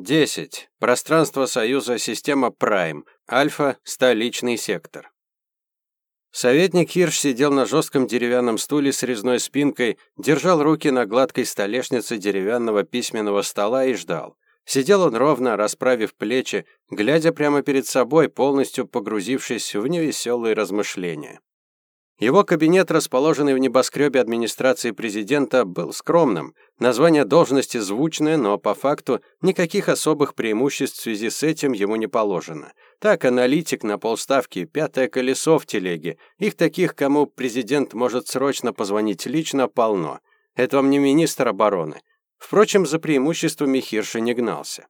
10. Пространство Союза, система Прайм. Альфа, столичный сектор. Советник Хирш сидел на жестком деревянном стуле с резной спинкой, держал руки на гладкой столешнице деревянного письменного стола и ждал. Сидел он ровно, расправив плечи, глядя прямо перед собой, полностью погрузившись в невеселые размышления. Его кабинет, расположенный в небоскребе администрации президента, был скромным. Название должности звучное, но по факту никаких особых преимуществ в связи с этим ему не положено. Так, аналитик на полставки, пятое колесо в телеге. Их таких, кому президент может срочно позвонить лично, полно. Это вам не министр обороны. Впрочем, за преимуществами Хирша не гнался.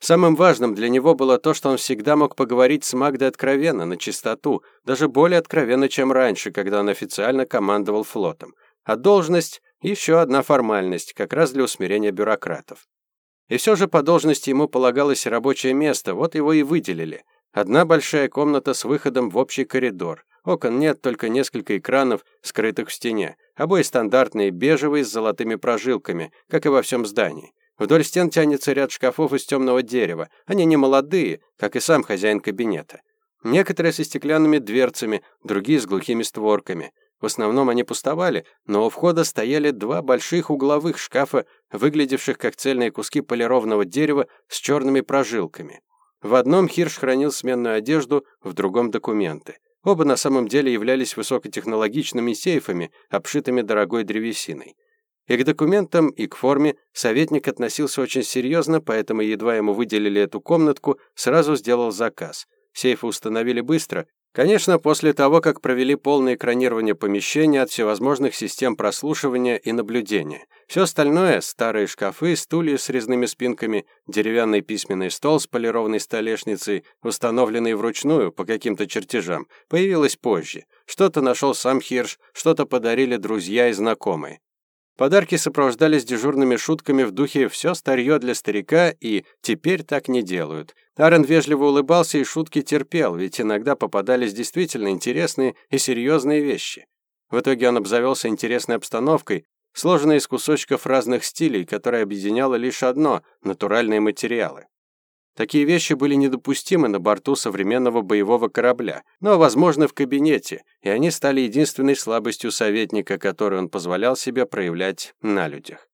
Самым важным для него было то, что он всегда мог поговорить с Магдой откровенно, на чистоту, даже более откровенно, чем раньше, когда он официально командовал флотом. А должность – еще одна формальность, как раз для усмирения бюрократов. И все же по должности ему полагалось рабочее место, вот его и выделили. Одна большая комната с выходом в общий коридор. Окон нет, только несколько экранов, скрытых в стене. Обои стандартные, бежевые, с золотыми прожилками, как и во всем здании. Вдоль стен тянется ряд шкафов из темного дерева. Они не молодые, как и сам хозяин кабинета. Некоторые со стеклянными дверцами, другие с глухими створками. В основном они пустовали, но у входа стояли два больших угловых шкафа, выглядевших как цельные куски полированного дерева с черными прожилками. В одном Хирш хранил сменную одежду, в другом документы. Оба на самом деле являлись высокотехнологичными сейфами, обшитыми дорогой древесиной. И к документам, и к форме советник относился очень серьезно, поэтому едва ему выделили эту комнатку, сразу сделал заказ. Сейфы установили быстро, конечно, после того, как провели полное экранирование помещения от всевозможных систем прослушивания и наблюдения. Все остальное – старые шкафы, стулья с резными спинками, деревянный письменный стол с полированной столешницей, установленный вручную по каким-то чертежам, появилось позже. Что-то нашел сам Хирш, что-то подарили друзья и знакомые. Подарки сопровождались дежурными шутками в духе «все старье для старика» и «теперь так не делают». Аарон вежливо улыбался и шутки терпел, ведь иногда попадались действительно интересные и серьезные вещи. В итоге он обзавелся интересной обстановкой, сложенной из кусочков разных стилей, которая объединяла лишь одно – натуральные материалы. Такие вещи были недопустимы на борту современного боевого корабля, но возможны в кабинете, и они стали единственной слабостью советника, которую он позволял себе проявлять на людях.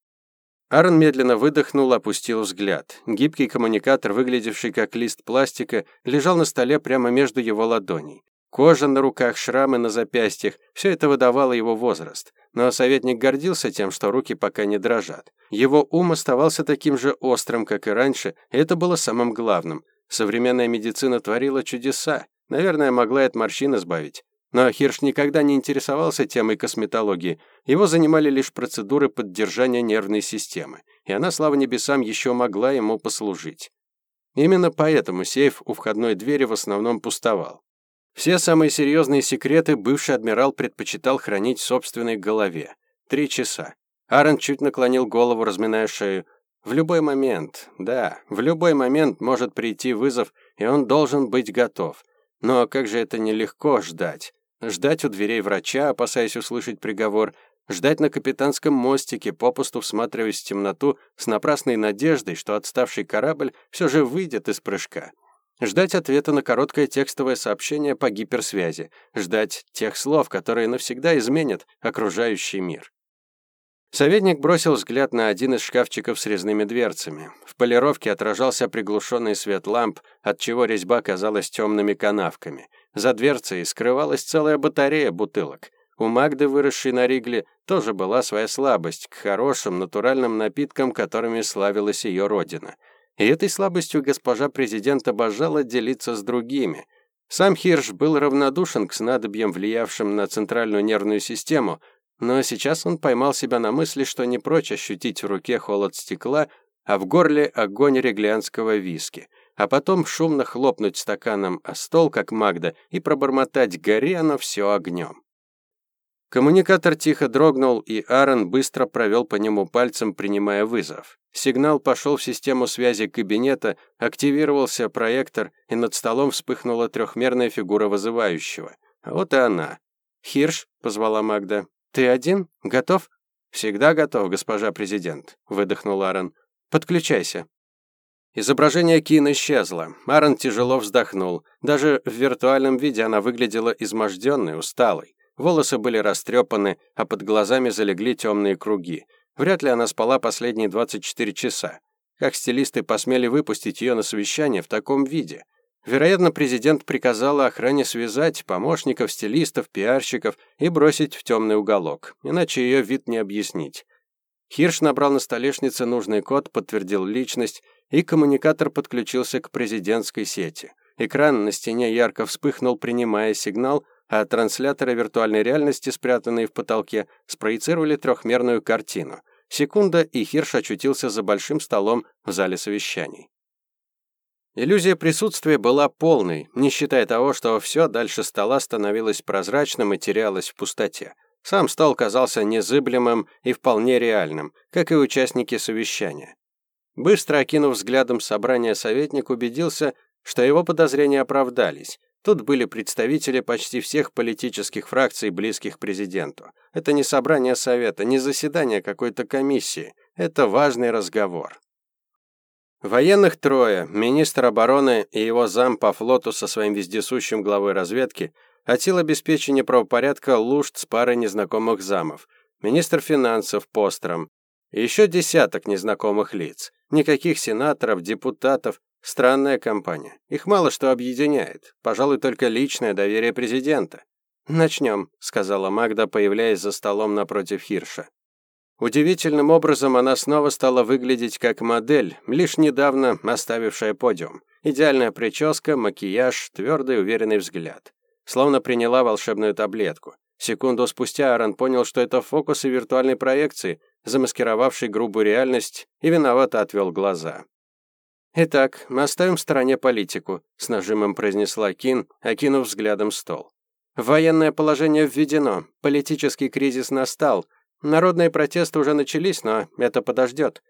Аарон медленно выдохнул, опустил взгляд. Гибкий коммуникатор, выглядевший как лист пластика, лежал на столе прямо между его ладоней. Кожа на руках, шрамы на запястьях – все это выдавало его возраст. Но советник гордился тем, что руки пока не дрожат. Его ум оставался таким же острым, как и раньше, и это было самым главным. Современная медицина творила чудеса. Наверное, могла от морщин избавить. Но Хирш никогда не интересовался темой косметологии. Его занимали лишь процедуры поддержания нервной системы. И она, слава небесам, еще могла ему послужить. Именно поэтому сейф у входной двери в основном пустовал. Все самые серьезные секреты бывший адмирал предпочитал хранить в собственной голове. Три часа. Аарон чуть наклонил голову, разминая шею. В любой момент, да, в любой момент может прийти вызов, и он должен быть готов. Но как же это нелегко ждать. Ждать у дверей врача, опасаясь услышать приговор, ждать на капитанском мостике, попусту всматриваясь в темноту с напрасной надеждой, что отставший корабль все же выйдет из прыжка. Ждать ответа на короткое текстовое сообщение по гиперсвязи. Ждать тех слов, которые навсегда изменят окружающий мир. Советник бросил взгляд на один из шкафчиков с резными дверцами. В полировке отражался приглушенный свет ламп, отчего резьба казалась темными канавками. За дверцей скрывалась целая батарея бутылок. У Магды, выросшей на Ригле, тоже была своя слабость к хорошим натуральным напиткам, которыми славилась ее родина. И этой слабостью госпожа президент обожала делиться с другими. Сам Хирш был равнодушен к снадобьям, влиявшим на центральную нервную систему, но сейчас он поймал себя на мысли, что не прочь ощутить в руке холод стекла, а в горле огонь реглианского виски, а потом шумно хлопнуть стаканом о стол, как Магда, и пробормотать «гори оно все огнем». Коммуникатор тихо дрогнул, и Аарон быстро провел по нему пальцем, принимая вызов. Сигнал пошел в систему связи кабинета, активировался проектор, и над столом вспыхнула трехмерная фигура вызывающего. Вот и она. «Хирш», — позвала Магда. «Ты один? Готов?» «Всегда готов, госпожа президент», — выдохнул Аарон. «Подключайся». Изображение Кин исчезло. Аарон тяжело вздохнул. Даже в виртуальном виде она выглядела изможденной, усталой. Волосы были растрепаны, а под глазами залегли темные круги. Вряд ли она спала последние 24 часа. Как стилисты посмели выпустить ее на совещание в таком виде? Вероятно, президент приказал охране связать помощников, стилистов, пиарщиков и бросить в темный уголок, иначе ее вид не объяснить. Хирш набрал на столешнице нужный код, подтвердил личность, и коммуникатор подключился к президентской сети. Экран на стене ярко вспыхнул, принимая сигнал, а трансляторы виртуальной реальности, спрятанные в потолке, спроецировали трехмерную картину. Секунда, и Хирш очутился за большим столом в зале совещаний. Иллюзия присутствия была полной, не считая того, что все дальше стола становилось прозрачным и терялось в пустоте. Сам стол казался незыблемым и вполне реальным, как и участники совещания. Быстро окинув взглядом собрание, советник убедился, что его подозрения оправдались. Тут были представители почти всех политических фракций, близких президенту. Это не собрание совета, не заседание какой-то комиссии. Это важный разговор. Военных трое, министр обороны и его зам по флоту со своим вездесущим главой разведки, отдел обеспечения правопорядка Лушт с парой незнакомых замов, министр финансов Постром, и еще десяток незнакомых лиц. Никаких сенаторов, депутатов. Странная компания. Их мало что объединяет. Пожалуй, только личное доверие президента. «Начнем», — сказала Магда, появляясь за столом напротив Хирша. Удивительным образом она снова стала выглядеть как модель, лишь недавно оставившая подиум. Идеальная прическа, макияж, твердый уверенный взгляд. Словно приняла волшебную таблетку. Секунду спустя Аарон понял, что это фокусы виртуальной проекции, замаскировавший грубую реальность, и виновато отвел глаза. «Итак, мы оставим в стороне политику», — с нажимом произнесла Кин, окинув взглядом стол. «Военное положение введено, политический кризис настал, народные протесты уже начались, но это подождет.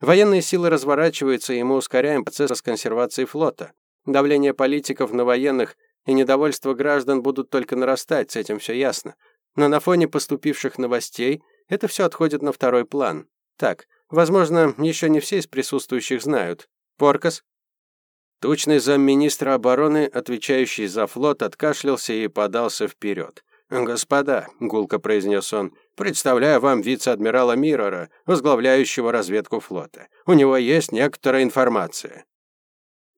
Военные силы разворачиваются, и мы ускоряем процесс расконсервации флота. Давление политиков на военных и недовольство граждан будут только нарастать, с этим все ясно. Но на фоне поступивших новостей это все отходит на второй план. Так, возможно, еще не все из присутствующих знают. Поркас? Тучный замминистра обороны, отвечающий за флот, откашлялся и подался вперед. «Господа», — гулко произнес он, — «представляю вам вице-адмирала Миррора, возглавляющего разведку флота. У него есть некоторая информация».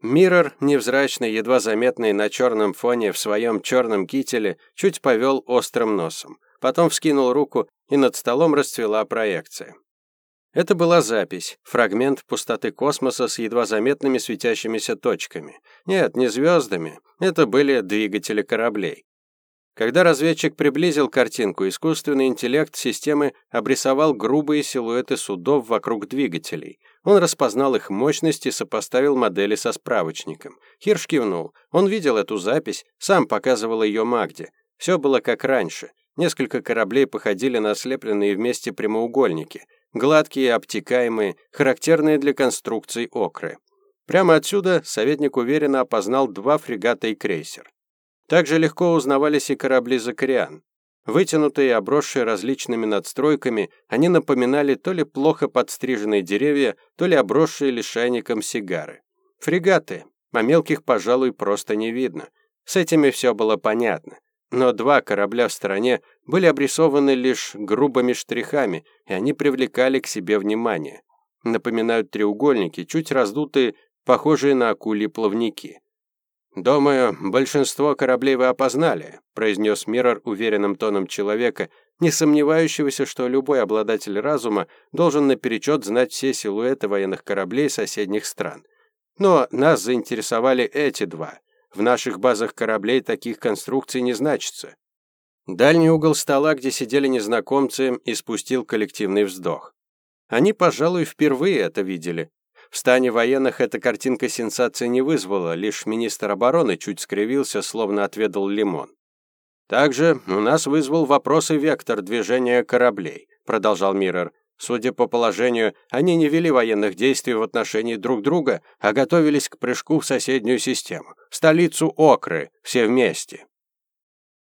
Миррор, невзрачный, едва заметный на черном фоне в своем черном кителе, чуть повел острым носом. Потом вскинул руку, и над столом расцвела проекция. Это была запись, фрагмент пустоты космоса с едва заметными светящимися точками. Нет, не звездами, это были двигатели кораблей. Когда разведчик приблизил картинку, искусственный интеллект системы обрисовал грубые силуэты судов вокруг двигателей. Он распознал их мощность и сопоставил модели со справочником. Хирш кивнул. Он видел эту запись, сам показывал ее Магде. Все было как раньше. Несколько кораблей походили на ослепленные вместе прямоугольники, гладкие, обтекаемые, характерные для конструкций окры. Прямо отсюда советник уверенно опознал два фрегата и крейсер. Также легко узнавались и корабли Закариан. Вытянутые и обросшие различными надстройками, они напоминали то ли плохо подстриженные деревья, то ли обросшие лишайником сигары. Фрегаты, а мелких, пожалуй, просто не видно. С этими все было понятно но два корабля в стороне были обрисованы лишь грубыми штрихами, и они привлекали к себе внимание. Напоминают треугольники, чуть раздутые, похожие на акульи плавники. «Думаю, большинство кораблей вы опознали», произнес Миррор уверенным тоном человека, не сомневающегося, что любой обладатель разума должен наперечет знать все силуэты военных кораблей соседних стран. Но нас заинтересовали эти два. В наших базах кораблей таких конструкций не значится. Дальний угол стола, где сидели незнакомцы, испустил коллективный вздох. Они, пожалуй, впервые это видели. В стане военных эта картинка сенсации не вызвала, лишь министр обороны чуть скривился, словно отведал лимон. Также у нас вызвал вопрос и вектор движения кораблей, продолжал Миррор. Судя по положению, они не вели военных действий в отношении друг друга, а готовились к прыжку в соседнюю систему, столицу Окры, все вместе.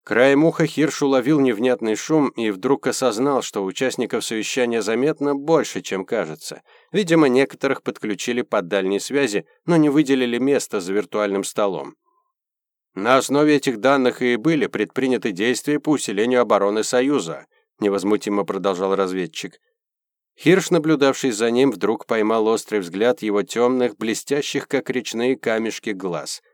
Краем уха Хирш уловил невнятный шум и вдруг осознал, что участников совещания заметно больше, чем кажется. Видимо, некоторых подключили по дальней связи, но не выделили место за виртуальным столом. На основе этих данных и были предприняты действия по усилению обороны Союза, невозмутимо продолжал разведчик. Хирш, наблюдавший за ним, вдруг поймал острый взгляд его темных, блестящих, как речные камешки, глаз –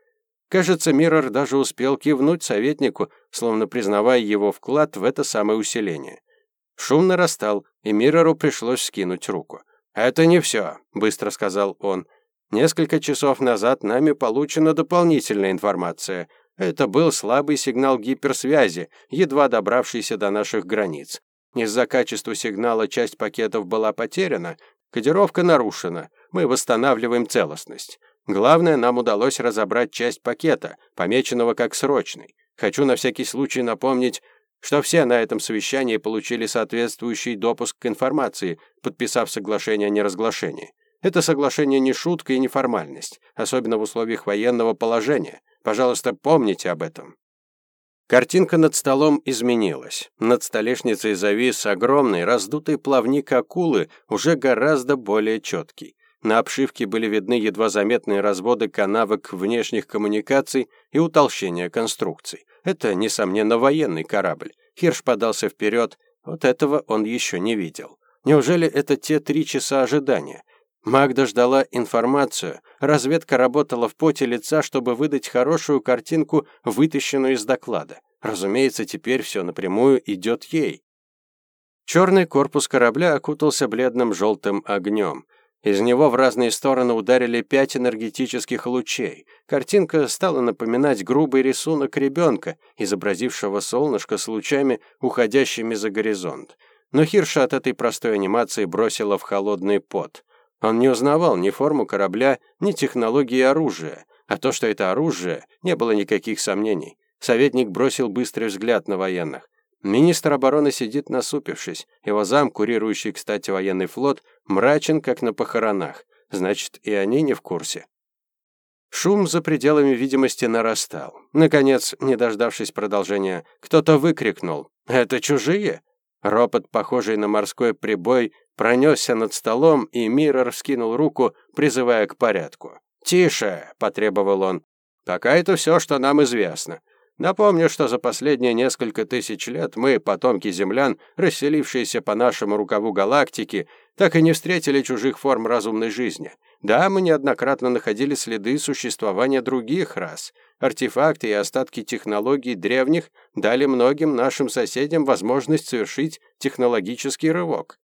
Кажется, Миррор даже успел кивнуть советнику, словно признавая его вклад в это самое усиление. Шум нарастал, и Миррору пришлось скинуть руку. «Это не все», — быстро сказал он. «Несколько часов назад нами получена дополнительная информация. Это был слабый сигнал гиперсвязи, едва добравшийся до наших границ. Из-за качества сигнала часть пакетов была потеряна, кодировка нарушена. Мы восстанавливаем целостность. Главное, нам удалось разобрать часть пакета, помеченного как срочный. Хочу на всякий случай напомнить, что все на этом совещании получили соответствующий допуск к информации, подписав соглашение о неразглашении. Это соглашение не шутка и не формальность, особенно в условиях военного положения. Пожалуйста, помните об этом. Картинка над столом изменилась. Над столешницей завис огромный раздутый плавник акулы, уже гораздо более четкий. На обшивке были видны едва заметные разводы канавок внешних коммуникаций и утолщения конструкций. Это, несомненно, военный корабль. Хирш подался вперед. Вот этого он еще не видел. Неужели это те три часа ожидания? Магда ждала информацию. Разведка работала в поте лица, чтобы выдать хорошую картинку, вытащенную из доклада. Разумеется, теперь все напрямую идет ей. Черный корпус корабля окутался бледным желтым огнем. Из него в разные стороны ударили пять энергетических лучей. Картинка стала напоминать грубый рисунок ребенка, изобразившего солнышко с лучами, уходящими за горизонт. Но Хирша от этой простой анимации бросила в холодный пот. Он не узнавал ни форму корабля, ни технологии оружия. А то, что это оружие, не было никаких сомнений. Советник бросил быстрый взгляд на военных. Министр обороны сидит насупившись. Его зам, курирующий, кстати, военный флот, мрачен, как на похоронах. Значит, и они не в курсе. Шум за пределами видимости нарастал. Наконец, не дождавшись продолжения, кто-то выкрикнул «Это чужие?». Ропот, похожий на морской прибой, пронесся над столом, и Миррор вскинул руку, призывая к порядку. «Тише!» — потребовал он. «Пока это все, что нам известно. Напомню, что за последние несколько тысяч лет мы, потомки землян, расселившиеся по нашему рукаву галактики, так и не встретили чужих форм разумной жизни. Да, мы неоднократно находили следы существования других рас. Артефакты и остатки технологий древних дали многим нашим соседям возможность совершить технологический рывок.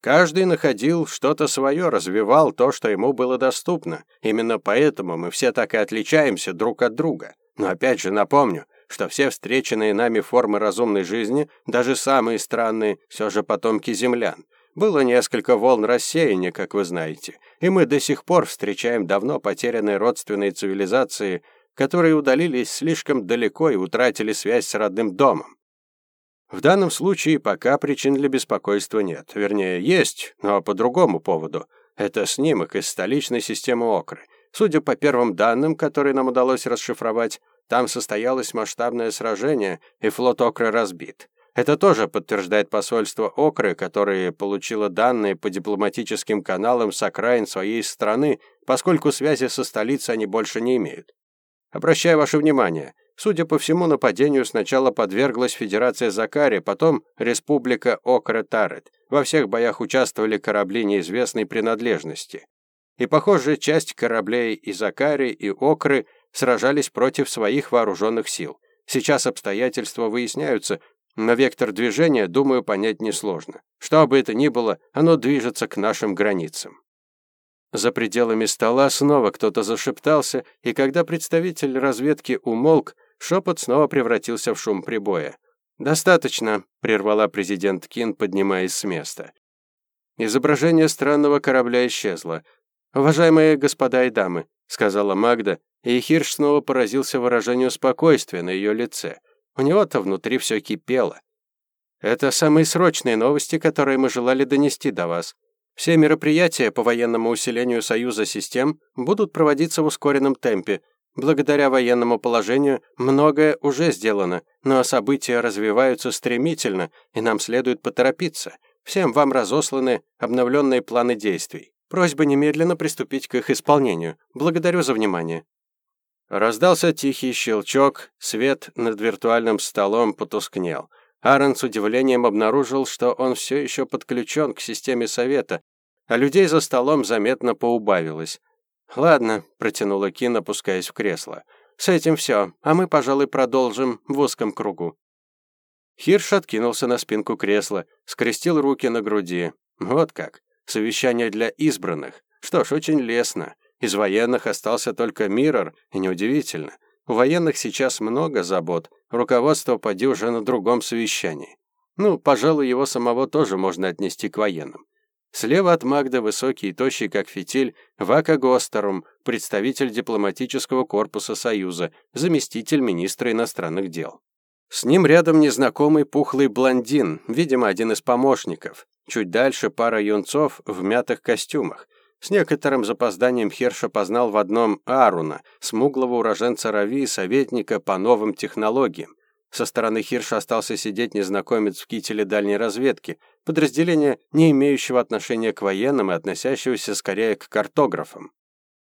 Каждый находил что-то свое, развивал то, что ему было доступно. Именно поэтому мы все так и отличаемся друг от друга. Но опять же напомню, что все встреченные нами формы разумной жизни, даже самые странные, все же потомки землян. Было несколько волн рассеяния, как вы знаете, и мы до сих пор встречаем давно потерянные родственные цивилизации, которые удалились слишком далеко и утратили связь с родным домом. В данном случае пока причин для беспокойства нет. Вернее, есть, но по другому поводу. Это снимок из столичной системы Окры. Судя по первым данным, которые нам удалось расшифровать, там состоялось масштабное сражение, и флот Окры разбит. Это тоже подтверждает посольство Окры, которое получило данные по дипломатическим каналам с окраин своей страны, поскольку связи со столицей они больше не имеют. Обращаю ваше внимание, судя по всему, нападению сначала подверглась Федерация Закари, потом Республика Окры-Тарет. Во всех боях участвовали корабли неизвестной принадлежности. И, похоже, часть кораблей и Закари, и Окры – сражались против своих вооруженных сил. Сейчас обстоятельства выясняются, но вектор движения, думаю, понять несложно. Что бы это ни было, оно движется к нашим границам. За пределами стола снова кто-то зашептался, и когда представитель разведки умолк, шепот снова превратился в шум прибоя. «Достаточно», — прервала президент Кин, поднимаясь с места. Изображение странного корабля исчезло. «Уважаемые господа и дамы», — сказала Магда, и Хирш снова поразился выражению спокойствия на ее лице. У него-то внутри все кипело. Это самые срочные новости, которые мы желали донести до вас. Все мероприятия по военному усилению Союза систем будут проводиться в ускоренном темпе. Благодаря военному положению многое уже сделано, но события развиваются стремительно, и нам следует поторопиться. Всем вам разосланы обновленные планы действий. Просьба немедленно приступить к их исполнению. Благодарю за внимание». Раздался тихий щелчок, свет над виртуальным столом потускнел. Аарон с удивлением обнаружил, что он все еще подключен к системе совета, а людей за столом заметно поубавилось. «Ладно», — протянула Кин, опускаясь в кресло. «С этим все, а мы, пожалуй, продолжим в узком кругу». Хирш откинулся на спинку кресла, скрестил руки на груди. Вот как. Совещание для избранных. Что ж, очень лестно. Из военных остался только Миррор, и неудивительно. У военных сейчас много забот. Руководство поди уже на другом совещании. Ну, пожалуй, его самого тоже можно отнести к военным. Слева от Магда высокий и тощий, как фитиль, Вака Гостерум, представитель дипломатического корпуса Союза, заместитель министра иностранных дел. С ним рядом незнакомый пухлый блондин, видимо, один из помощников. Чуть дальше пара юнцов в мятых костюмах. С некоторым запозданием Херша познал в одном Аруна, смуглого уроженца Рави и советника по новым технологиям. Со стороны Хирша остался сидеть незнакомец в кителе дальней разведки, подразделение, не имеющего отношения к военным и относящегося скорее к картографам.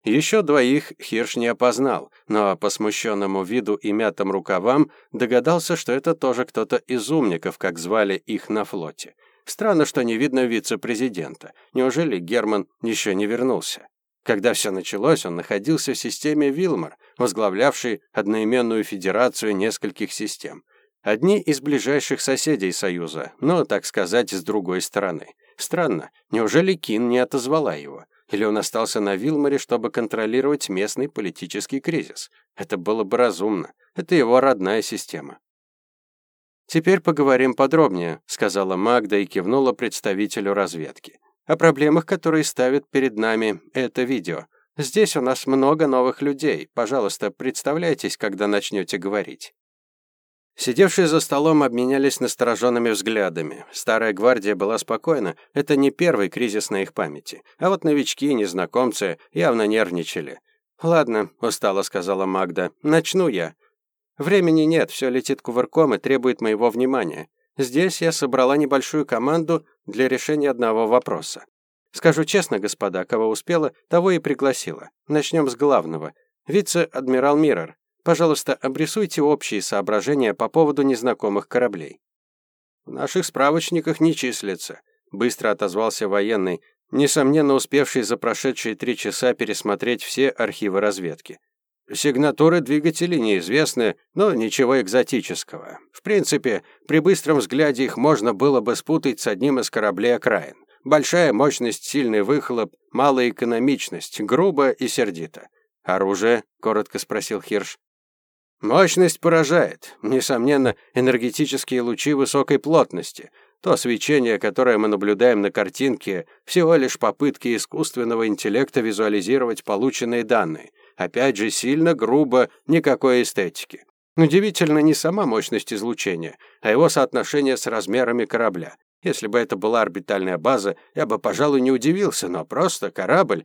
Еще двоих Хирш не опознал, но по смущенному виду и мятым рукавам догадался, что это тоже кто-то из умников, как звали их на флоте. Странно, что не видно вице-президента. Неужели Герман еще не вернулся? Когда все началось, он находился в системе Вилмар, возглавлявшей одноименную федерацию нескольких систем. Одни из ближайших соседей Союза, но, так сказать, с другой стороны. Странно, неужели Кин не отозвала его? Или он остался на Вилмаре, чтобы контролировать местный политический кризис? Это было бы разумно. Это его родная система. «Теперь поговорим подробнее», — сказала Магда и кивнула представителю разведки. «О проблемах, которые ставит перед нами это видео. Здесь у нас много новых людей. Пожалуйста, представляйтесь, когда начнете говорить». Сидевшие за столом обменялись настороженными взглядами. Старая гвардия была спокойна, это не первый кризис на их памяти. А вот новички и незнакомцы явно нервничали. «Ладно», — устало сказала Магда, — «начну я. Времени нет, все летит кувырком и требует моего внимания. Здесь я собрала небольшую команду для решения одного вопроса. Скажу честно, господа, кого успела, того и пригласила. Начнем с главного. Вице-адмирал Миррор. Пожалуйста, обрисуйте общие соображения по поводу незнакомых кораблей. В наших справочниках не числится, быстро отозвался военный, несомненно успевший за прошедшие три часа пересмотреть все архивы разведки. Сигнатуры двигателей неизвестны, но ничего экзотического. В принципе, при быстром взгляде их можно было бы спутать с одним из кораблей окраин. Большая мощность, сильный выхлоп, малая экономичность, грубо и сердито. «Оружие?» — коротко спросил Хирш. Мощность поражает. Несомненно, энергетические лучи высокой плотности. То свечение, которое мы наблюдаем на картинке, всего лишь попытки искусственного интеллекта визуализировать полученные данные. Опять же, сильно грубо, никакой эстетики. Удивительно не сама мощность излучения, а его соотношение с размерами корабля. Если бы это была орбитальная база, я бы, пожалуй, не удивился, но просто корабль.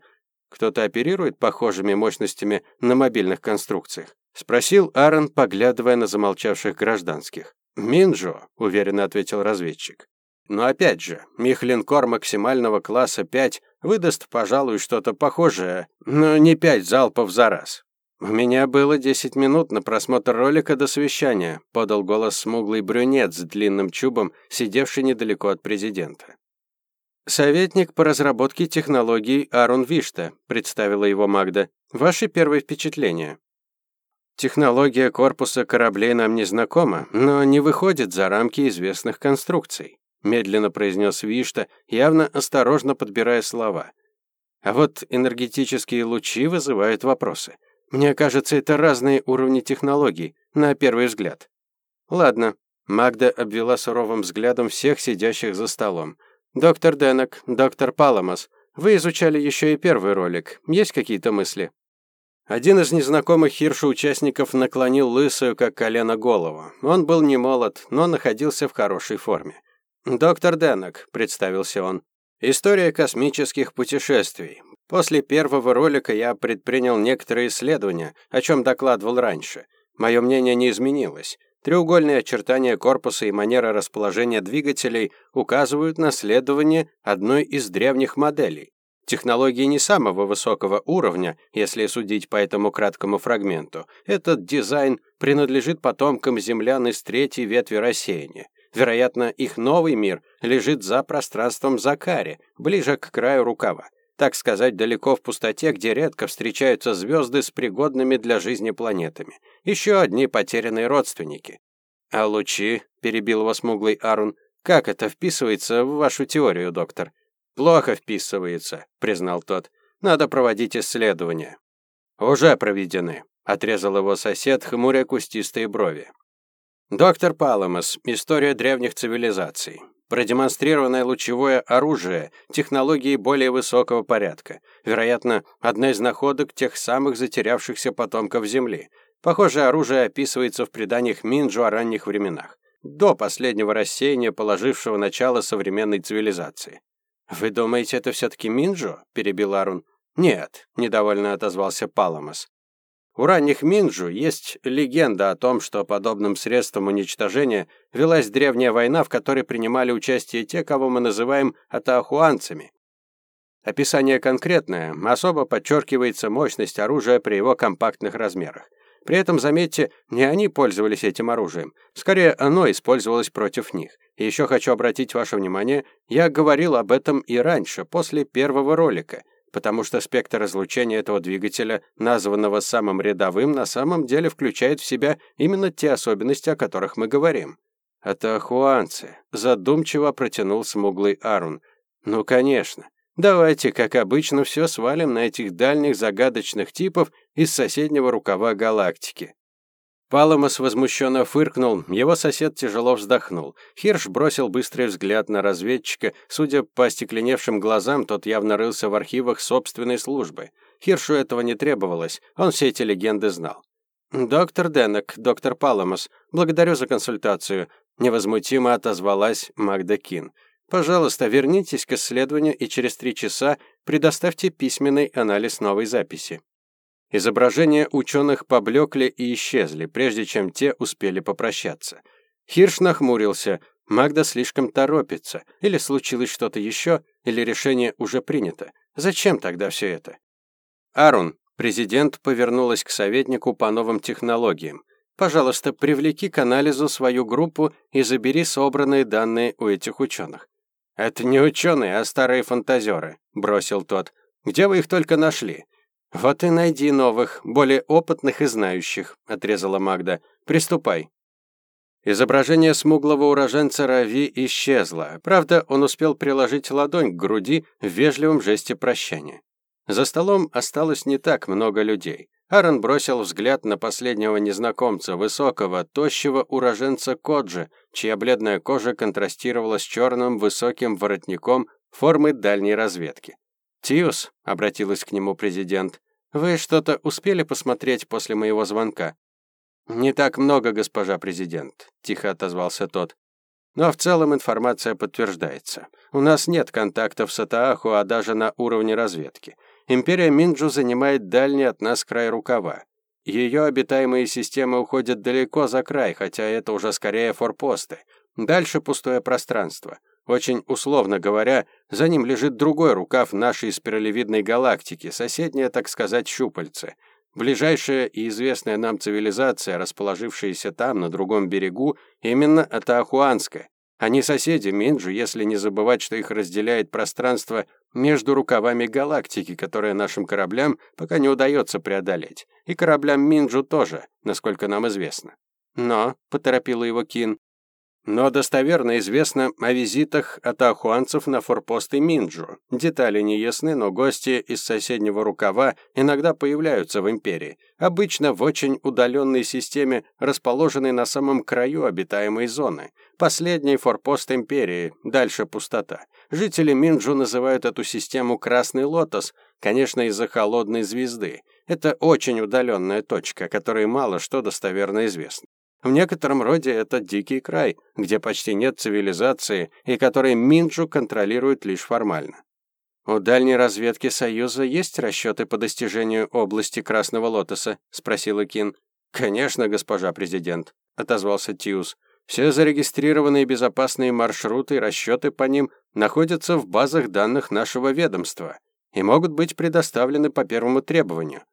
Кто-то оперирует похожими мощностями на мобильных конструкциях. Спросил Аарон, поглядывая на замолчавших гражданских. «Минджо», — уверенно ответил разведчик. «Но опять же, Михлинкор максимального класса 5 выдаст, пожалуй, что-то похожее, но не пять залпов за раз». «У меня было 10 минут на просмотр ролика до совещания», — подал голос смуглый брюнет с длинным чубом, сидевший недалеко от президента. «Советник по разработке технологий Арун Вишта», — представила его Магда. «Ваши первые впечатления?» Технология корпуса кораблей нам не знакома, но не выходит за рамки известных конструкций, медленно произнес Вишта, явно осторожно подбирая слова. А вот энергетические лучи вызывают вопросы. Мне кажется, это разные уровни технологий, на первый взгляд. Ладно, Магда обвела суровым взглядом всех сидящих за столом. Доктор Денок, доктор Паламос, вы изучали еще и первый ролик. Есть какие-то мысли? Один из незнакомых Хиршу участников наклонил лысую, как колено, голову. Он был не молод, но находился в хорошей форме. «Доктор Деннок», — представился он. «История космических путешествий. После первого ролика я предпринял некоторые исследования, о чем докладывал раньше. Мое мнение не изменилось. Треугольные очертания корпуса и манера расположения двигателей указывают на следование одной из древних моделей. Технологии не самого высокого уровня, если судить по этому краткому фрагменту. Этот дизайн принадлежит потомкам землян из третьей ветви рассеяния. Вероятно, их новый мир лежит за пространством Закари, ближе к краю рукава так сказать, далеко в пустоте, где редко встречаются звезды с пригодными для жизни планетами. Еще одни потерянные родственники. А лучи, перебил его смуглый Арун, как это вписывается в вашу теорию, доктор? Плохо вписывается, признал тот. Надо проводить исследования. Уже проведены, отрезал его сосед, хмуря кустистые брови. Доктор Паламос. История древних цивилизаций. Продемонстрированное лучевое оружие технологии более высокого порядка. Вероятно, одна из находок тех самых затерявшихся потомков Земли. Похожее оружие описывается в преданиях Минджу о ранних временах, до последнего рассеяния, положившего начало современной цивилизации. «Вы думаете, это все-таки Минджу?» – перебил Арун. «Нет», – недовольно отозвался Паламос. У ранних Минджу есть легенда о том, что подобным средством уничтожения велась древняя война, в которой принимали участие те, кого мы называем атаахуанцами. Описание конкретное, особо подчеркивается мощность оружия при его компактных размерах. При этом, заметьте, не они пользовались этим оружием, скорее оно использовалось против них. И еще хочу обратить ваше внимание, я говорил об этом и раньше, после первого ролика – потому что спектр излучения этого двигателя, названного самым рядовым, на самом деле включает в себя именно те особенности, о которых мы говорим. Это хуанцы, задумчиво протянул смуглый Арун. Ну, конечно. Давайте, как обычно, все свалим на этих дальних загадочных типов из соседнего рукава галактики. Паламос возмущенно фыркнул, его сосед тяжело вздохнул. Хирш бросил быстрый взгляд на разведчика. Судя по остекленевшим глазам, тот явно рылся в архивах собственной службы. Хиршу этого не требовалось, он все эти легенды знал. «Доктор Деннек, доктор Паламос, благодарю за консультацию», — невозмутимо отозвалась Магда Кин. «Пожалуйста, вернитесь к исследованию и через три часа предоставьте письменный анализ новой записи». Изображения ученых поблекли и исчезли, прежде чем те успели попрощаться. Хирш нахмурился. Магда слишком торопится. Или случилось что-то еще, или решение уже принято. Зачем тогда все это? Арун, президент повернулась к советнику по новым технологиям. Пожалуйста, привлеки к анализу свою группу и забери собранные данные у этих ученых. Это не ученые, а старые фантазеры, бросил тот. Где вы их только нашли? «Вот и найди новых, более опытных и знающих», — отрезала Магда. «Приступай». Изображение смуглого уроженца Рави исчезло. Правда, он успел приложить ладонь к груди в вежливом жесте прощания. За столом осталось не так много людей. Аарон бросил взгляд на последнего незнакомца, высокого, тощего уроженца Коджи, чья бледная кожа контрастировала с черным высоким воротником формы дальней разведки. «Тиус», — обратилась к нему президент, — «вы что-то успели посмотреть после моего звонка?» «Не так много, госпожа президент», — тихо отозвался тот. «Но в целом информация подтверждается. У нас нет контактов с Атааху, а даже на уровне разведки. Империя Минджу занимает дальний от нас край рукава. Ее обитаемые системы уходят далеко за край, хотя это уже скорее форпосты. Дальше пустое пространство. Очень условно говоря, за ним лежит другой рукав нашей спиралевидной галактики, соседняя, так сказать, щупальце. Ближайшая и известная нам цивилизация, расположившаяся там, на другом берегу, именно Атаахуанская. Они соседи Минджу, если не забывать, что их разделяет пространство между рукавами галактики, которое нашим кораблям пока не удается преодолеть. И кораблям Минджу тоже, насколько нам известно. Но, — поторопила его Кин, но достоверно известно о визитах атахуанцев на форпосты Минджу. Детали не ясны, но гости из соседнего рукава иногда появляются в империи, обычно в очень удаленной системе, расположенной на самом краю обитаемой зоны. Последний форпост империи, дальше пустота. Жители Минджу называют эту систему «Красный лотос», конечно, из-за холодной звезды. Это очень удаленная точка, которой мало что достоверно известно. В некотором роде это дикий край, где почти нет цивилизации и который Минджу контролирует лишь формально. «У дальней разведки Союза есть расчеты по достижению области Красного Лотоса?» — спросила Кин. «Конечно, госпожа президент», — отозвался Тиус. «Все зарегистрированные безопасные маршруты и расчеты по ним находятся в базах данных нашего ведомства и могут быть предоставлены по первому требованию.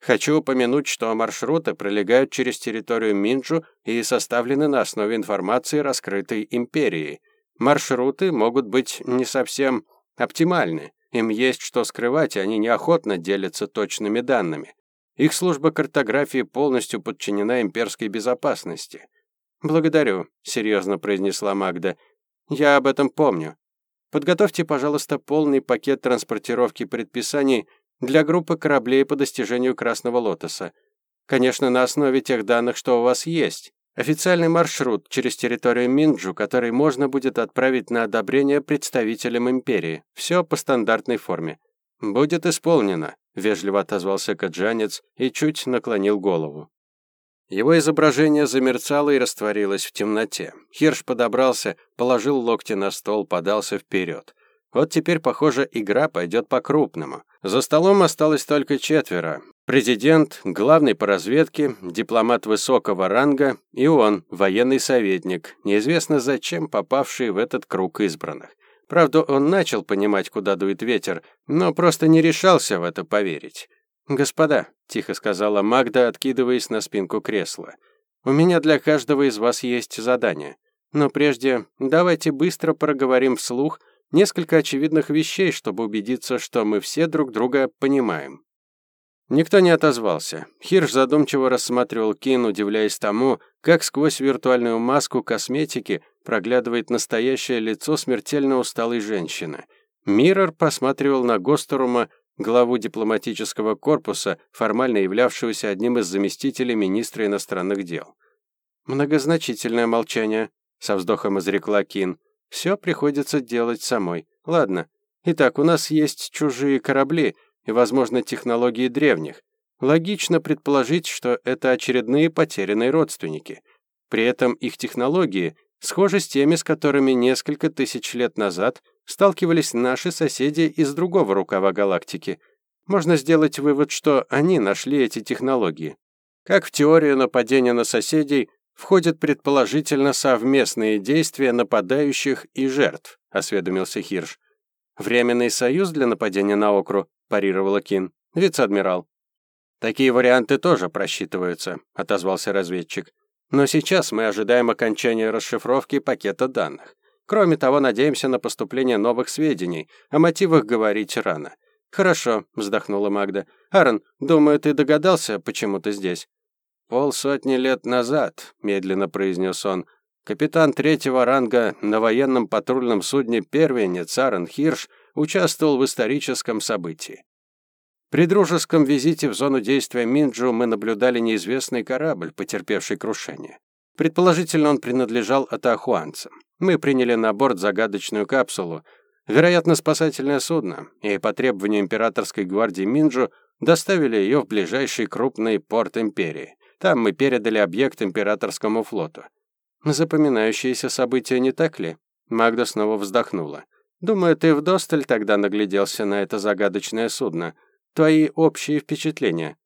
Хочу упомянуть, что маршруты пролегают через территорию Минджу и составлены на основе информации, раскрытой империей. Маршруты могут быть не совсем оптимальны, им есть что скрывать, и они неохотно делятся точными данными. Их служба картографии полностью подчинена имперской безопасности. «Благодарю», — серьезно произнесла Магда. «Я об этом помню. Подготовьте, пожалуйста, полный пакет транспортировки предписаний для группы кораблей по достижению Красного Лотоса. Конечно, на основе тех данных, что у вас есть. Официальный маршрут через территорию Минджу, который можно будет отправить на одобрение представителям империи. Все по стандартной форме. Будет исполнено, вежливо отозвался каджанец и чуть наклонил голову. Его изображение замерцало и растворилось в темноте. Хирш подобрался, положил локти на стол, подался вперед. Вот теперь, похоже, игра пойдет по-крупному. За столом осталось только четверо. Президент, главный по разведке, дипломат высокого ранга и он, военный советник, неизвестно зачем попавший в этот круг избранных. Правда, он начал понимать, куда дует ветер, но просто не решался в это поверить. «Господа», — тихо сказала Магда, откидываясь на спинку кресла, «у меня для каждого из вас есть задание. Но прежде давайте быстро проговорим вслух несколько очевидных вещей, чтобы убедиться, что мы все друг друга понимаем. Никто не отозвался. Хирш задумчиво рассматривал Кин, удивляясь тому, как сквозь виртуальную маску косметики проглядывает настоящее лицо смертельно усталой женщины. Миррор посматривал на Гостерума, главу дипломатического корпуса, формально являвшегося одним из заместителей министра иностранных дел. «Многозначительное молчание», — со вздохом изрекла Кин. «Все приходится делать самой. Ладно. Итак, у нас есть чужие корабли, и, возможно, технологии древних. Логично предположить, что это очередные потерянные родственники. При этом их технологии схожи с теми, с которыми несколько тысяч лет назад сталкивались наши соседи из другого рукава галактики. Можно сделать вывод, что они нашли эти технологии. Как в теорию нападения на соседей входят предположительно совместные действия нападающих и жертв, осведомился Хирш. Временный союз для нападения на Окру, парировала Кин. Вице-адмирал. Такие варианты тоже просчитываются, отозвался разведчик. Но сейчас мы ожидаем окончания расшифровки пакета данных. Кроме того, надеемся на поступление новых сведений. О мотивах говорить рано. Хорошо, вздохнула Магда. Аарон, думаю, ты догадался, почему ты здесь. Полсотни лет назад, медленно произнес он, Капитан третьего ранга на военном патрульном судне «Первенец» Аарон Хирш участвовал в историческом событии. При дружеском визите в зону действия Минджу мы наблюдали неизвестный корабль, потерпевший крушение. Предположительно, он принадлежал атахуанцам. Мы приняли на борт загадочную капсулу, вероятно, спасательное судно, и по требованию императорской гвардии Минджу доставили ее в ближайший крупный порт империи. Там мы передали объект императорскому флоту. Запоминающиеся события, не так ли? Магда снова вздохнула. Думаю, ты вдосталь тогда нагляделся на это загадочное судно. Твои общие впечатления.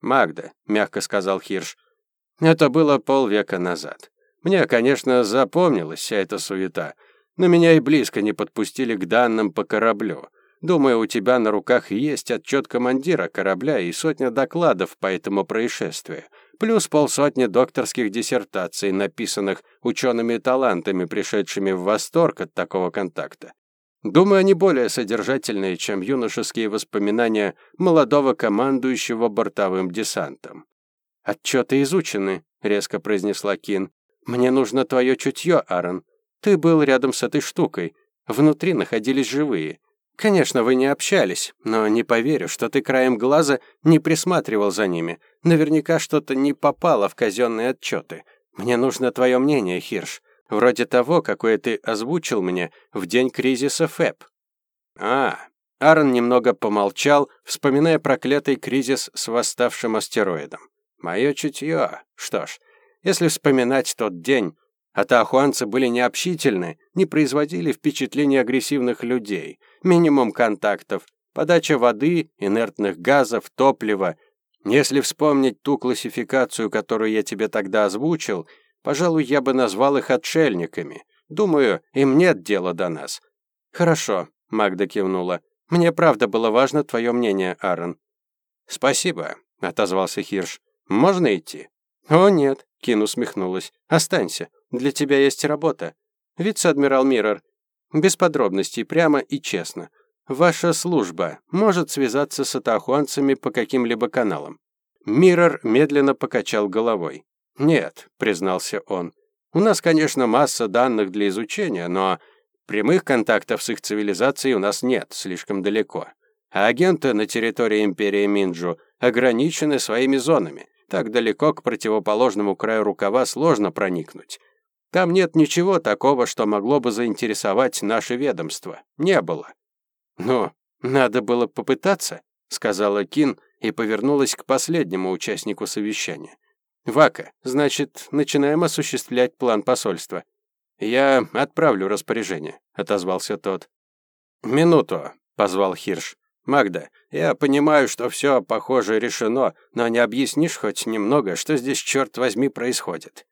Магда, мягко сказал Хирш. Это было полвека назад. Мне, конечно, запомнилась вся эта суета, но меня и близко не подпустили к данным по кораблю. Думаю, у тебя на руках есть отчет командира корабля и сотня докладов по этому происшествию плюс полсотни докторских диссертаций, написанных учеными талантами, пришедшими в восторг от такого контакта. Думаю, они более содержательные, чем юношеские воспоминания молодого командующего бортовым десантом. «Отчеты изучены», — резко произнесла Кин. «Мне нужно твое чутье, Аарон. Ты был рядом с этой штукой. Внутри находились живые. Конечно, вы не общались, но не поверю, что ты краем глаза не присматривал за ними. Наверняка что-то не попало в казенные отчеты. Мне нужно твое мнение, Хирш. Вроде того, какое ты озвучил мне в день кризиса ФЭП. А, Аарон немного помолчал, вспоминая проклятый кризис с восставшим астероидом. Мое чутье. Что ж, если вспоминать тот день, А таохуанцы были необщительны, не производили впечатления агрессивных людей. Минимум контактов, подача воды, инертных газов, топлива. Если вспомнить ту классификацию, которую я тебе тогда озвучил, пожалуй, я бы назвал их отшельниками. Думаю, им нет дела до нас. Хорошо, Магда кивнула. Мне правда было важно твое мнение, Аарон. Спасибо, отозвался Хирш. Можно идти? О, нет, Кин усмехнулась. Останься. Для тебя есть работа. Вице-адмирал Миррор. Без подробностей, прямо и честно. Ваша служба может связаться с атахуанцами по каким-либо каналам. Миррор медленно покачал головой. «Нет», — признался он. «У нас, конечно, масса данных для изучения, но Прямых контактов с их цивилизацией у нас нет, слишком далеко. А агенты на территории империи Минджу ограничены своими зонами. Так далеко к противоположному краю рукава сложно проникнуть. Там нет ничего такого, что могло бы заинтересовать наше ведомство. Не было. Но надо было попытаться, сказала Кин и повернулась к последнему участнику совещания. Вака, значит, начинаем осуществлять план посольства. «Я отправлю распоряжение», — отозвался тот. «Минуту», — позвал Хирш. «Магда, я понимаю, что все, похоже, решено, но не объяснишь хоть немного, что здесь, черт возьми, происходит?»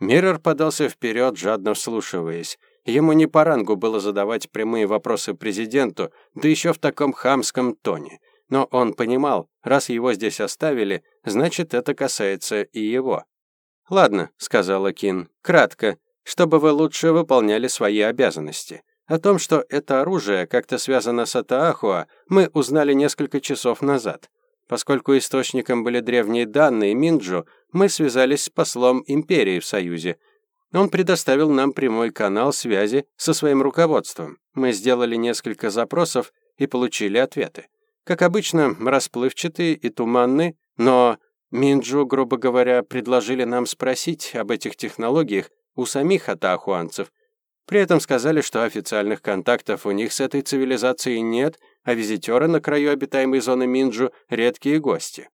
Миррор подался вперед, жадно вслушиваясь. Ему не по рангу было задавать прямые вопросы президенту, да еще в таком хамском тоне. Но он понимал, раз его здесь оставили, значит, это касается и его. «Ладно», — сказала Кин, — «кратко чтобы вы лучше выполняли свои обязанности. О том, что это оружие как-то связано с Атаахуа, мы узнали несколько часов назад. Поскольку источником были древние данные Минджу, мы связались с послом империи в Союзе. Он предоставил нам прямой канал связи со своим руководством. Мы сделали несколько запросов и получили ответы. Как обычно, расплывчатые и туманные, но Минджу, грубо говоря, предложили нам спросить об этих технологиях у самих атахуанцев. При этом сказали, что официальных контактов у них с этой цивилизацией нет, а визитеры на краю обитаемой зоны Минджу – редкие гости.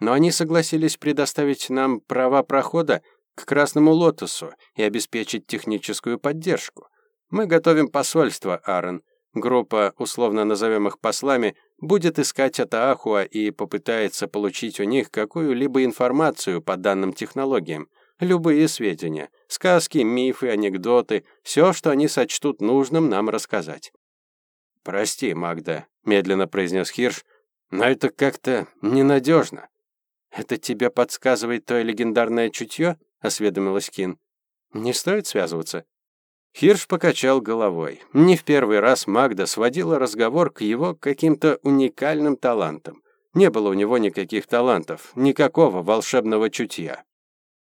Но они согласились предоставить нам права прохода к Красному Лотосу и обеспечить техническую поддержку. Мы готовим посольство, Аарон. Группа, условно назовем их послами, будет искать Атаахуа и попытается получить у них какую-либо информацию по данным технологиям. Любые сведения, сказки, мифы, анекдоты, все, что они сочтут нужным нам рассказать. «Прости, Магда», — медленно произнес Хирш, «но это как-то ненадежно». «Это тебе подсказывает то легендарное чутье?» — осведомилась Кин. «Не стоит связываться». Хирш покачал головой. Не в первый раз Магда сводила разговор к его каким-то уникальным талантам. Не было у него никаких талантов, никакого волшебного чутья.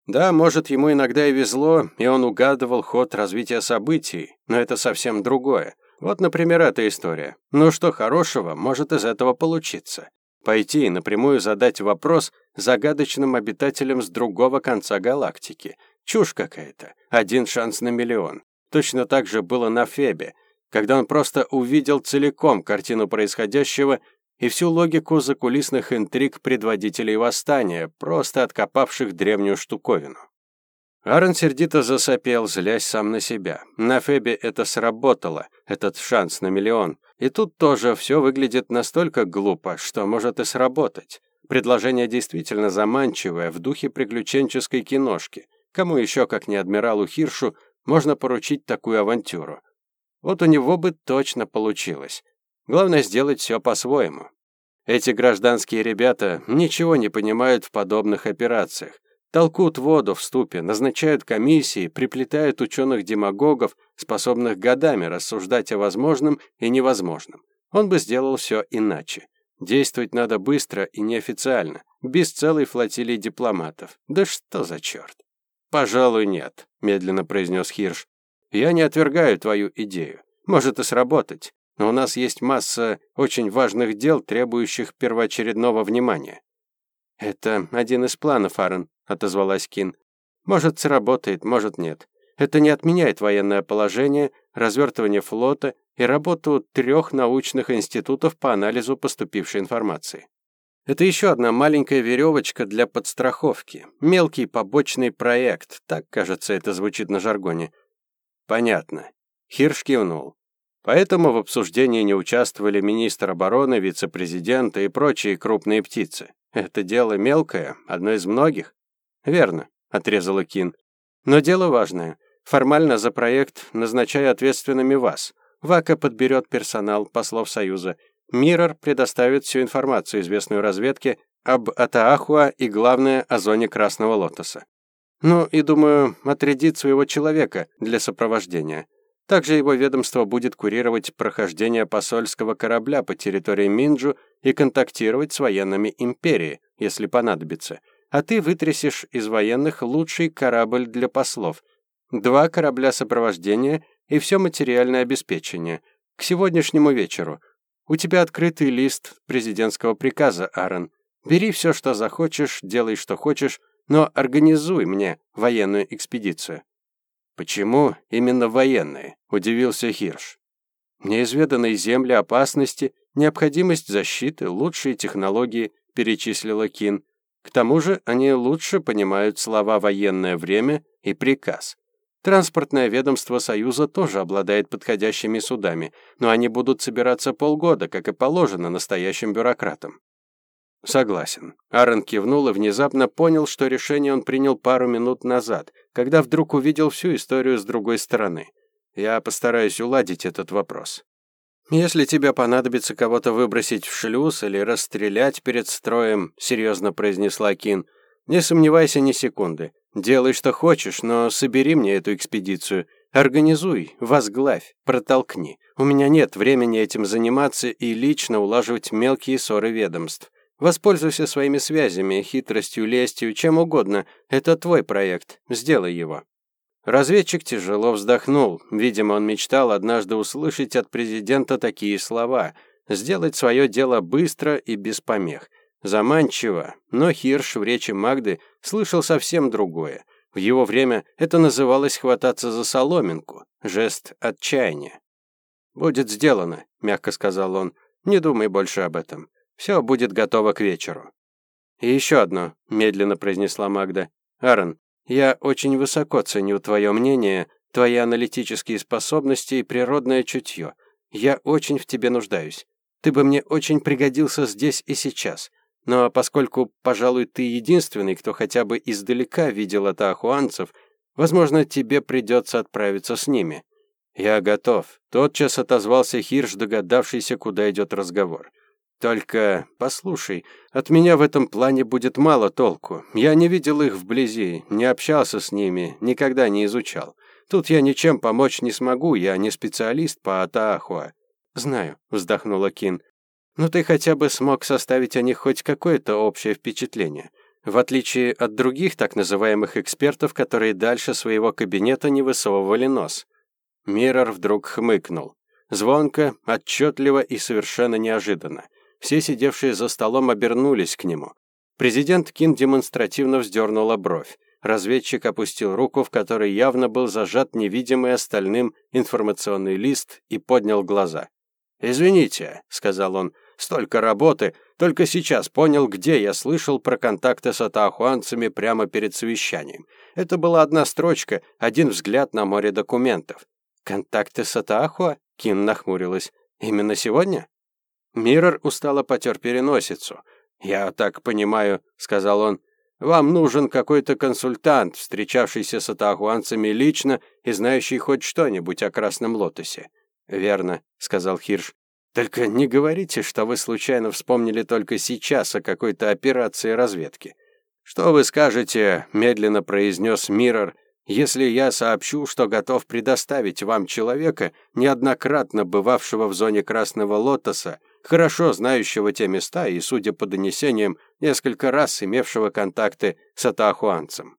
Да, может, ему иногда и везло, и он угадывал ход развития событий, но это совсем другое. Вот, например, эта история. Ну что хорошего может из этого получиться? Пойти и напрямую задать вопрос загадочным обитателям с другого конца галактики. Чушь какая-то. Один шанс на миллион. Точно так же было на Фебе, когда он просто увидел целиком картину происходящего и всю логику закулисных интриг предводителей восстания, просто откопавших древнюю штуковину. Аарон сердито засопел, злясь сам на себя. На Фебе это сработало, этот шанс на миллион. И тут тоже все выглядит настолько глупо, что может и сработать. Предложение действительно заманчивое, в духе приключенческой киношки. Кому еще, как не адмиралу Хиршу, можно поручить такую авантюру? Вот у него бы точно получилось. Главное сделать все по-своему. Эти гражданские ребята ничего не понимают в подобных операциях. Толкут воду в ступе, назначают комиссии, приплетают ученых-демагогов, способных годами рассуждать о возможном и невозможном. Он бы сделал все иначе. Действовать надо быстро и неофициально, без целой флотилии дипломатов. Да что за черт? «Пожалуй, нет», — медленно произнес Хирш. «Я не отвергаю твою идею. Может и сработать но у нас есть масса очень важных дел, требующих первоочередного внимания». «Это один из планов, Аарон», — отозвалась Кин. «Может, сработает, может, нет. Это не отменяет военное положение, развертывание флота и работу трех научных институтов по анализу поступившей информации». Это еще одна маленькая веревочка для подстраховки. Мелкий побочный проект. Так, кажется, это звучит на жаргоне. Понятно. Хирш кивнул. Поэтому в обсуждении не участвовали министр обороны, вице-президент и прочие крупные птицы. Это дело мелкое, одно из многих. Верно, отрезала Кин. Но дело важное. Формально за проект назначаю ответственными вас. Вака подберет персонал послов Союза. Миррор предоставит всю информацию, известную разведке, об Атаахуа и, главное, о зоне Красного Лотоса. Ну и, думаю, отрядит своего человека для сопровождения. Также его ведомство будет курировать прохождение посольского корабля по территории Минджу и контактировать с военными империи, если понадобится. А ты вытрясешь из военных лучший корабль для послов. Два корабля сопровождения и все материальное обеспечение. К сегодняшнему вечеру. У тебя открытый лист президентского приказа, Аарон. Бери все, что захочешь, делай, что хочешь, но организуй мне военную экспедицию. «Почему именно военные?» – удивился Хирш. «Неизведанные земли, опасности, необходимость защиты, лучшие технологии», – перечислила Кин. «К тому же они лучше понимают слова «военное время» и «приказ». Транспортное ведомство Союза тоже обладает подходящими судами, но они будут собираться полгода, как и положено настоящим бюрократам. Согласен. Аарон кивнул и внезапно понял, что решение он принял пару минут назад, когда вдруг увидел всю историю с другой стороны. Я постараюсь уладить этот вопрос. Если тебе понадобится кого-то выбросить в шлюз или расстрелять перед строем, серьезно произнесла Кин, не сомневайся ни секунды. Делай, что хочешь, но собери мне эту экспедицию. Организуй, возглавь, протолкни. У меня нет времени этим заниматься и лично улаживать мелкие ссоры ведомств. Воспользуйся своими связями, хитростью, лестью, чем угодно. Это твой проект. Сделай его». Разведчик тяжело вздохнул. Видимо, он мечтал однажды услышать от президента такие слова. Сделать свое дело быстро и без помех. Заманчиво. Но Хирш в речи Магды слышал совсем другое. В его время это называлось хвататься за соломинку. Жест отчаяния. «Будет сделано», — мягко сказал он. «Не думай больше об этом. Все будет готово к вечеру. И еще одно, медленно произнесла Магда. Аарон, я очень высоко ценю твое мнение, твои аналитические способности и природное чутье. Я очень в тебе нуждаюсь. Ты бы мне очень пригодился здесь и сейчас. Но поскольку, пожалуй, ты единственный, кто хотя бы издалека видел атахуанцев, возможно, тебе придется отправиться с ними. Я готов. Тотчас отозвался Хирш, догадавшийся, куда идет разговор. Только, послушай, от меня в этом плане будет мало толку. Я не видел их вблизи, не общался с ними, никогда не изучал. Тут я ничем помочь не смогу, я не специалист по Атаахуа. Знаю, вздохнула Кин. Но ты хотя бы смог составить о них хоть какое-то общее впечатление. В отличие от других так называемых экспертов, которые дальше своего кабинета не высовывали нос. Миррор вдруг хмыкнул. Звонко, отчетливо и совершенно неожиданно. Все сидевшие за столом обернулись к нему. Президент Кин демонстративно вздернула бровь. Разведчик опустил руку, в которой явно был зажат невидимый остальным информационный лист, и поднял глаза. «Извините», — сказал он, — «столько работы. Только сейчас понял, где я слышал про контакты с атахуанцами прямо перед совещанием. Это была одна строчка, один взгляд на море документов». «Контакты с Атахуа?» — Кин нахмурилась. «Именно сегодня?» Миррор устало потер переносицу. «Я так понимаю», — сказал он, — «вам нужен какой-то консультант, встречавшийся с атахуанцами лично и знающий хоть что-нибудь о Красном Лотосе». «Верно», — сказал Хирш. «Только не говорите, что вы случайно вспомнили только сейчас о какой-то операции разведки». «Что вы скажете?» — медленно произнес Миррор, «если я сообщу, что готов предоставить вам человека, неоднократно бывавшего в зоне Красного Лотоса, хорошо знающего те места и, судя по донесениям, несколько раз имевшего контакты с атахуанцем.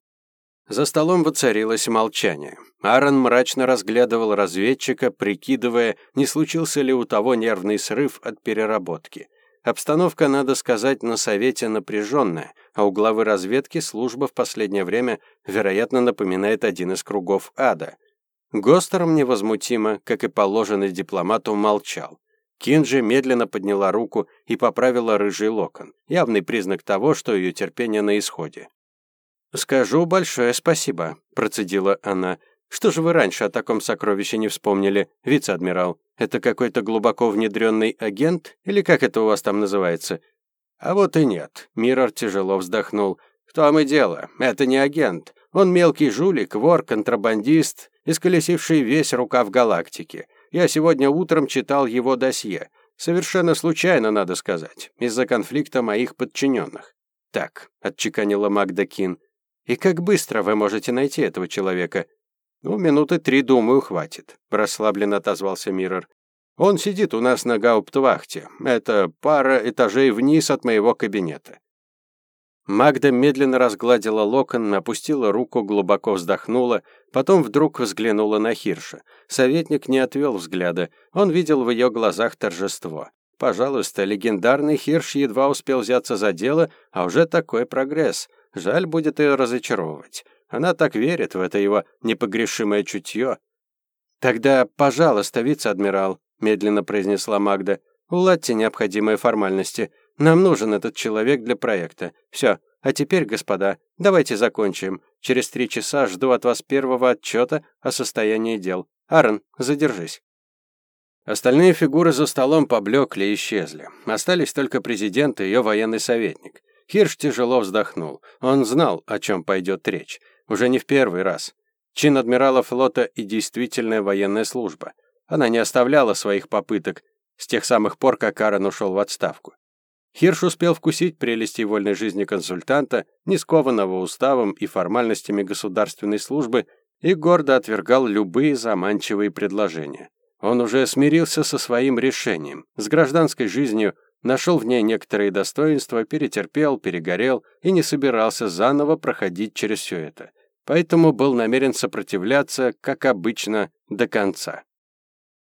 За столом воцарилось молчание. Аарон мрачно разглядывал разведчика, прикидывая, не случился ли у того нервный срыв от переработки. Обстановка, надо сказать, на совете напряженная, а у главы разведки служба в последнее время, вероятно, напоминает один из кругов ада. Гостером невозмутимо, как и положено дипломату, молчал. Кинджи медленно подняла руку и поправила рыжий локон, явный признак того, что ее терпение на исходе. «Скажу большое спасибо», — процедила она. «Что же вы раньше о таком сокровище не вспомнили, вице-адмирал? Это какой-то глубоко внедренный агент? Или как это у вас там называется?» «А вот и нет», — Миррор тяжело вздохнул. «В том и дело, это не агент. Он мелкий жулик, вор, контрабандист, исколесивший весь рукав галактики. Я сегодня утром читал его досье. Совершенно случайно, надо сказать, из-за конфликта моих подчиненных. «Так», — отчеканила Магда Кин, и как быстро вы можете найти этого человека? Ну, минуты три, думаю, хватит, расслабленно отозвался Миррор. Он сидит у нас на гауптвахте. Это пара этажей вниз от моего кабинета. Магда медленно разгладила локон, опустила руку, глубоко вздохнула, потом вдруг взглянула на Хирша. Советник не отвел взгляда. Он видел в ее глазах торжество. Пожалуйста, легендарный Хирш едва успел взяться за дело, а уже такой прогресс. Жаль будет ее разочаровывать. Она так верит в это его непогрешимое чутье. «Тогда, пожалуйста, вице-адмирал», — медленно произнесла Магда, «уладьте необходимые формальности. Нам нужен этот человек для проекта. Все. А теперь, господа, давайте закончим. Через три часа жду от вас первого отчета о состоянии дел. Аарон, задержись». Остальные фигуры за столом поблекли и исчезли. Остались только президент и ее военный советник. Хирш тяжело вздохнул. Он знал, о чем пойдет речь. Уже не в первый раз. Чин адмирала флота и действительная военная служба. Она не оставляла своих попыток с тех самых пор, как Карен ушел в отставку. Хирш успел вкусить прелести вольной жизни консультанта, не скованного уставом и формальностями государственной службы, и гордо отвергал любые заманчивые предложения. Он уже смирился со своим решением, с гражданской жизнью, Нашел в ней некоторые достоинства, перетерпел, перегорел и не собирался заново проходить через все это. Поэтому был намерен сопротивляться, как обычно, до конца.